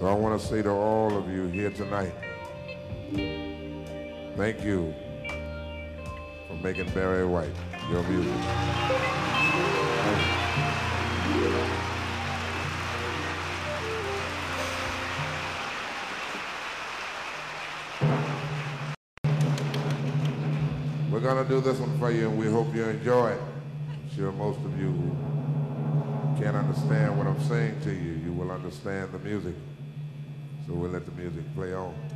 So I want to say to all of you here tonight, thank you for making Barry White your music. We're going to do this one for you, and we hope you enjoy it. I'm sure most of you can't understand what I'm saying to you, you will understand the music. So we'll let the music play on.